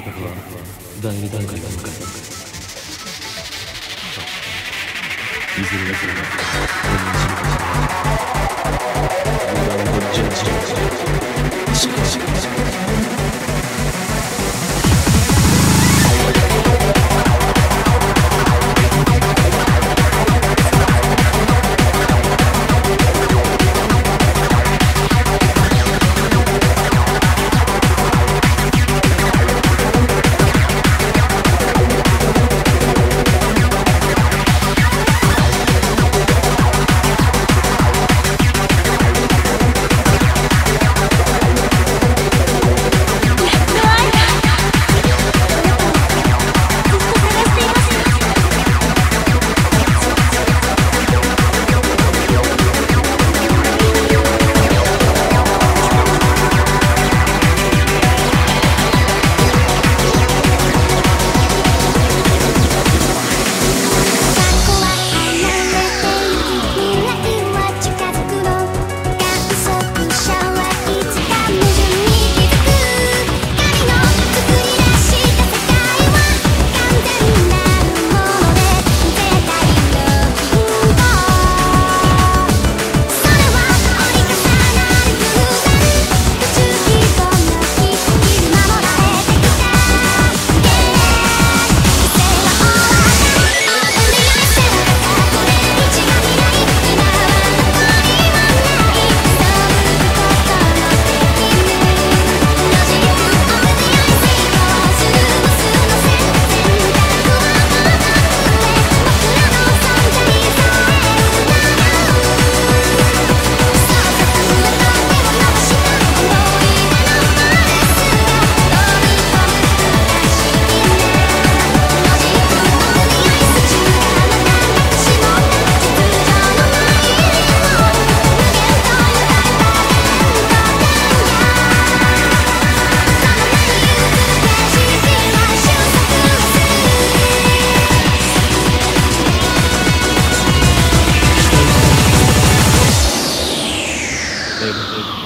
計画は第2段階が向かったいずれにせよ David.